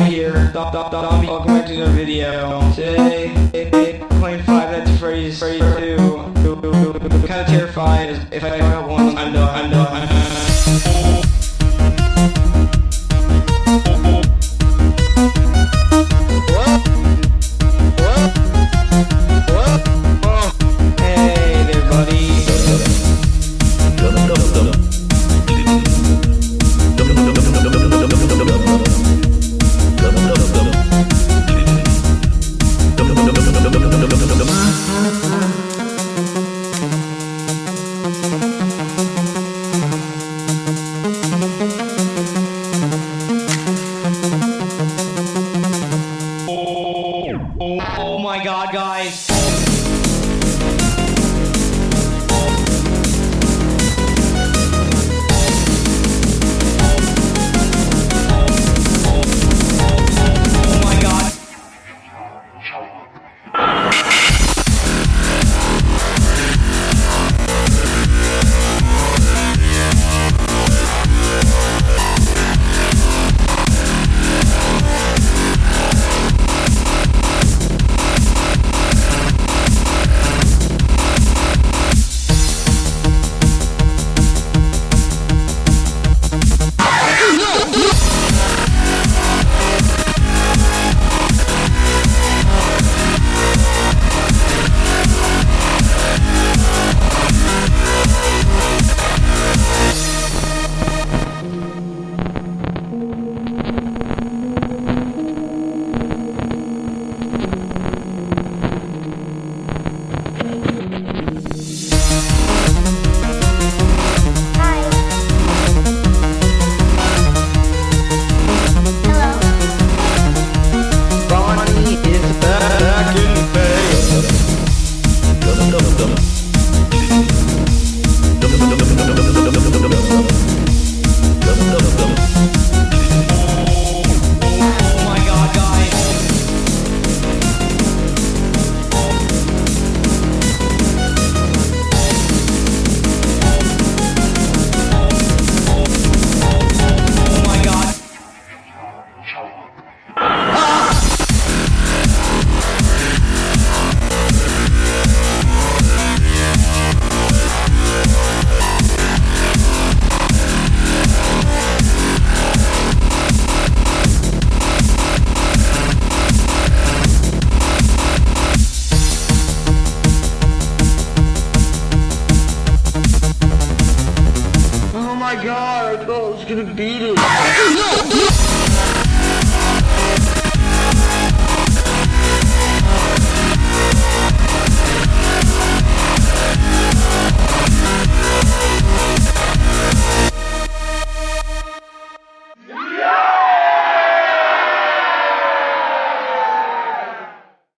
I'm here, Dobby, welcome back to another video. Today, it, it, playing 5, that's phrase, phrase 2. Kinda terrified, if I don't one, I'm done, I'm done, I'm guys. My god, I thought I was gonna beat it.